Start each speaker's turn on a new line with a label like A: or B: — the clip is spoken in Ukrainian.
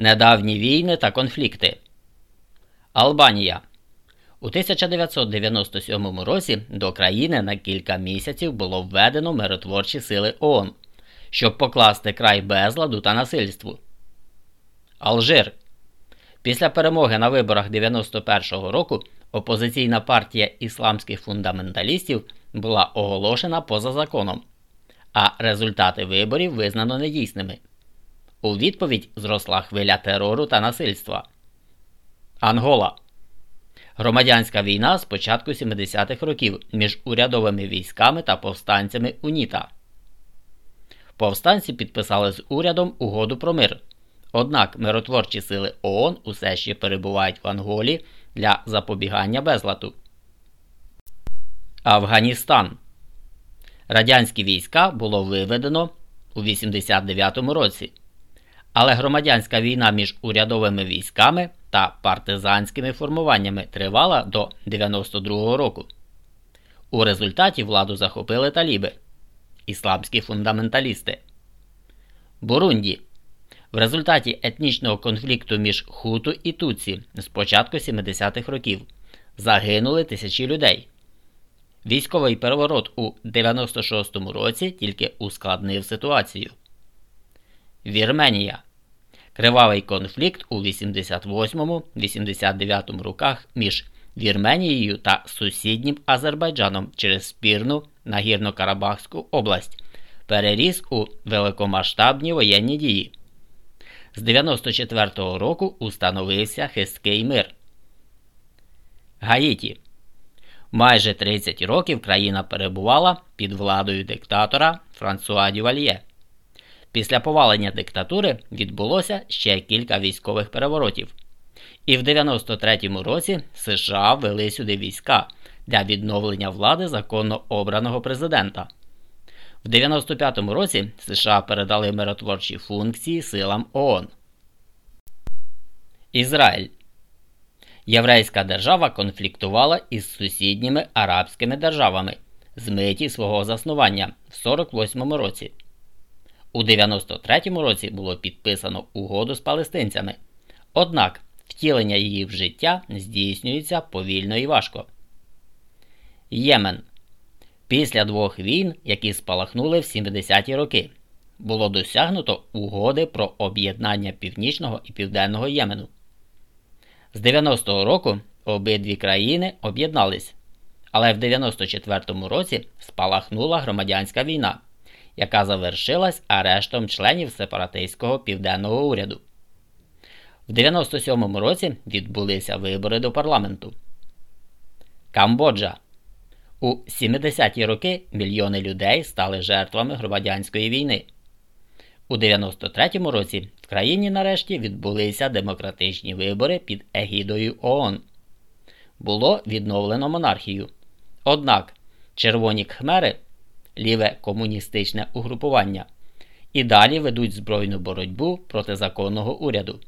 A: Недавні війни та конфлікти. Албанія. У 1997 році до країни на кілька місяців було введено миротворчі сили ООН, щоб покласти край безладу та насильству. Алжир. Після перемоги на виборах 91-го року опозиційна партія ісламських фундаменталістів була оголошена поза законом, а результати виборів визнано недійсними. У відповідь зросла хвиля терору та насильства. Ангола. Громадянська війна з початку 70-х років між урядовими військами та повстанцями УНІТА. Повстанці підписали з урядом угоду про мир. Однак миротворчі сили ООН усе ще перебувають в Анголі для запобігання безлату. Афганістан. Радянські війська було виведено у 89-му році. Але громадянська війна між урядовими військами та партизанськими формуваннями тривала до 92-го року. У результаті владу захопили таліби ісламські фундаменталісти. Бурунді. В результаті етнічного конфлікту між Хуту і Туці з початку 70-х років загинули тисячі людей. Військовий переворот у 96-му році тільки ускладнив ситуацію. Вірменія. Кривавий конфлікт у 88-89 роках між Вірменією та сусіднім Азербайджаном через спірну Нагірно-Карабахську область переріс у великомасштабні воєнні дії. З 94-го року установився хисткий мир. Гаїті. Майже 30 років країна перебувала під владою диктатора Франсуа Дювальє. Після повалення диктатури відбулося ще кілька військових переворотів. І в 93-му році США ввели сюди війська для відновлення влади законно обраного президента. В 95-му році США передали миротворчі функції силам ООН. Ізраїль Єврейська держава конфліктувала із сусідніми арабськими державами з миті свого заснування в 48-му році. У 93-му році було підписано угоду з палестинцями. Однак втілення її в життя здійснюється повільно і важко. Ємен Після двох війн, які спалахнули в 70-ті роки, було досягнуто угоди про об'єднання Північного і Південного Ємену. З 90-го року обидві країни об'єднались, але в 94-му році спалахнула громадянська війна, яка завершилась арештом членів сепаратистського південного уряду. В 97-му році відбулися вибори до парламенту. Камбоджа у 70-ті роки мільйони людей стали жертвами громадянської війни. У 93-му році в країні нарешті відбулися демократичні вибори під егідою ООН. Було відновлено монархію. Однак червоні кхмери, ліве комуністичне угрупування, і далі ведуть збройну боротьбу проти законного уряду.